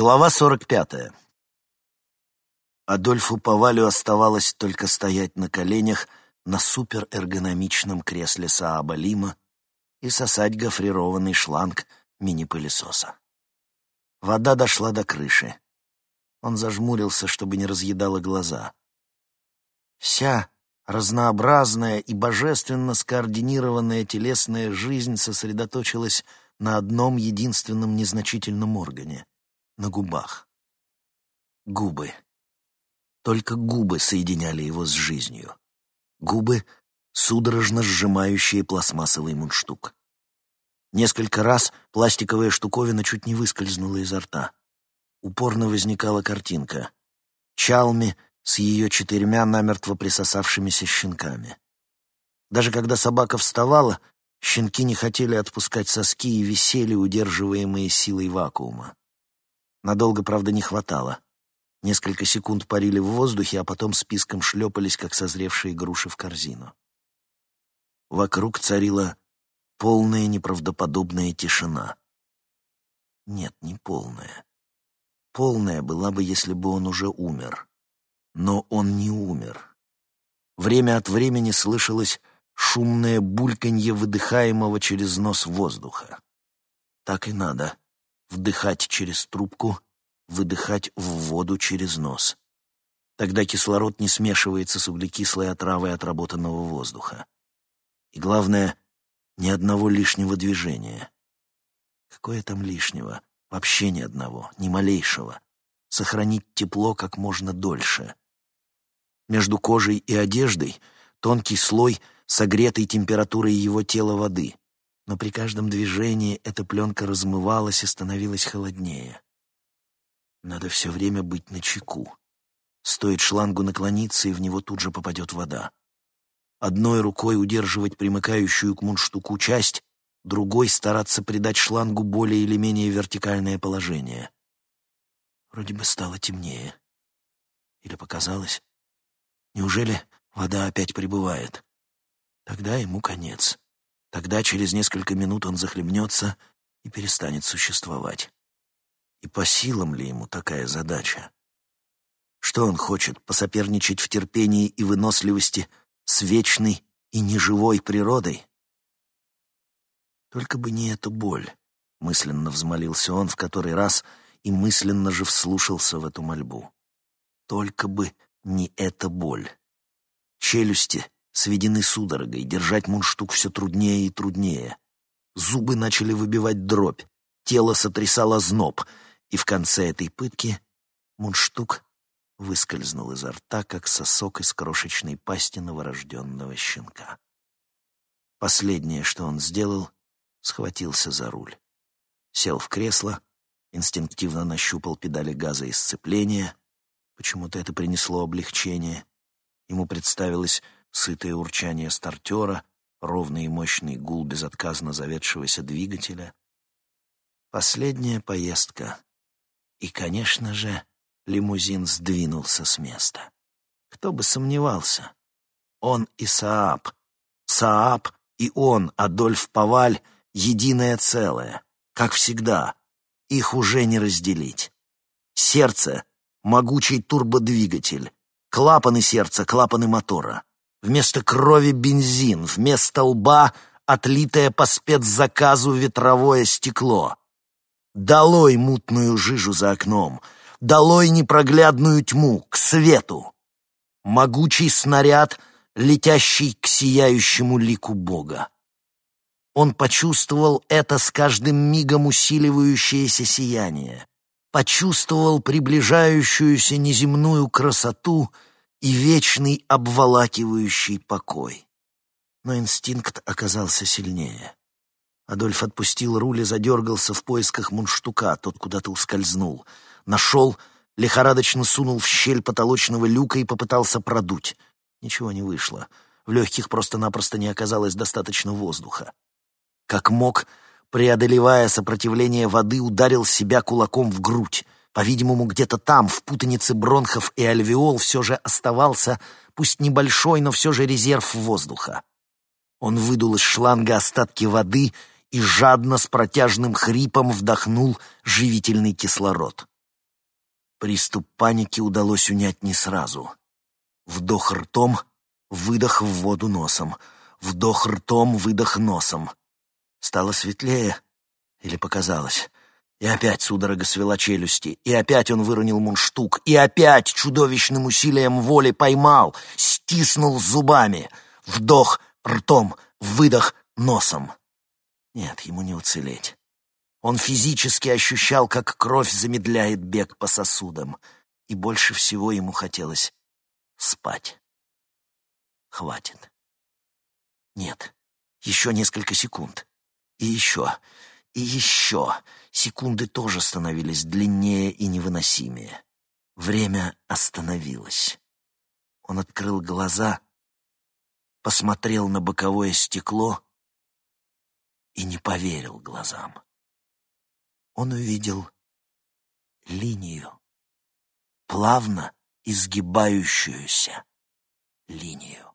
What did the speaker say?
Глава 45. Адольфу Повалю оставалось только стоять на коленях на суперэргономичном кресле Сааба Лима и сосать гофрированный шланг мини-пылесоса. Вода дошла до крыши. Он зажмурился, чтобы не разъедало глаза. Вся разнообразная и божественно скоординированная телесная жизнь сосредоточилась на одном единственном незначительном органе — на губах. Губы. Только губы соединяли его с жизнью. Губы, судорожно сжимающие пластмассовый мундштук. Несколько раз пластиковая штуковина чуть не выскользнула изо рта. Упорно возникала картинка. Чалми с ее четырьмя намертво присосавшимися щенками. Даже когда собака вставала, щенки не хотели отпускать соски и висели, удерживаемые силой вакуума. Надолго, правда, не хватало. Несколько секунд парили в воздухе, а потом списком шлепались, как созревшие груши в корзину. Вокруг царила полная неправдоподобная тишина. Нет, не полная. Полная была бы, если бы он уже умер. Но он не умер. Время от времени слышалось шумное бульканье выдыхаемого через нос воздуха. Так и надо. Вдыхать через трубку — выдыхать в воду через нос. Тогда кислород не смешивается с углекислой отравой отработанного воздуха. И главное, ни одного лишнего движения. Какое там лишнего? Вообще ни одного, ни малейшего. Сохранить тепло как можно дольше. Между кожей и одеждой тонкий слой согретой температурой его тела воды, но при каждом движении эта пленка размывалась и становилась холоднее. Надо все время быть начеку. Стоит шлангу наклониться, и в него тут же попадет вода. Одной рукой удерживать примыкающую к мундштуку часть, другой стараться придать шлангу более или менее вертикальное положение. Вроде бы стало темнее. Или показалось? Неужели вода опять прибывает? Тогда ему конец. Тогда через несколько минут он захлебнется и перестанет существовать. И по силам ли ему такая задача? Что он хочет, посоперничать в терпении и выносливости с вечной и неживой природой? Только бы не эта боль, мысленно взмолился он в который раз и мысленно же вслушался в эту мольбу. Только бы не эта боль. Челюсти сведены судорогой, держать мундштук все труднее и труднее. Зубы начали выбивать дробь, тело сотрясало зноб — и в конце этой пытки мундштук выскользнул изо рта, как сосок из крошечной пасти новорожденного щенка. Последнее, что он сделал, схватился за руль. Сел в кресло, инстинктивно нащупал педали газа и сцепления. Почему-то это принесло облегчение. Ему представилось сытое урчание стартера, ровный и мощный гул безотказно заведшегося двигателя. Последняя поездка и, конечно же, лимузин сдвинулся с места. Кто бы сомневался. Он и Сааб. Сааб и он, Адольф Паваль, единое целое. Как всегда. Их уже не разделить. Сердце — могучий турбодвигатель. Клапаны сердца — клапаны мотора. Вместо крови бензин, вместо лба — отлитое по спецзаказу ветровое стекло. Долой мутную жижу за окном, долой непроглядную тьму, к свету. Могучий снаряд, летящий к сияющему лику Бога. Он почувствовал это с каждым мигом усиливающееся сияние, почувствовал приближающуюся неземную красоту и вечный обволакивающий покой. Но инстинкт оказался сильнее. Адольф отпустил руль и задергался в поисках мундштука, тот куда-то ускользнул. Нашел, лихорадочно сунул в щель потолочного люка и попытался продуть. Ничего не вышло. В легких просто-напросто не оказалось достаточно воздуха. Как мог, преодолевая сопротивление воды, ударил себя кулаком в грудь. По-видимому, где-то там, в путанице бронхов и альвеол, все же оставался, пусть небольшой, но все же резерв воздуха. Он выдул из шланга остатки воды и жадно с протяжным хрипом вдохнул живительный кислород. Приступ паники удалось унять не сразу. Вдох ртом, выдох в воду носом. Вдох ртом, выдох носом. Стало светлее или показалось? И опять судорога свела челюсти, и опять он выронил мундштук, и опять чудовищным усилием воли поймал, стиснул зубами. Вдох ртом, выдох носом. Нет, ему не уцелеть. Он физически ощущал, как кровь замедляет бег по сосудам, и больше всего ему хотелось спать. Хватит. Нет, еще несколько секунд. И еще, и еще. Секунды тоже становились длиннее и невыносимее. Время остановилось. Он открыл глаза, посмотрел на боковое стекло и не поверил глазам. Он увидел линию, плавно изгибающуюся линию.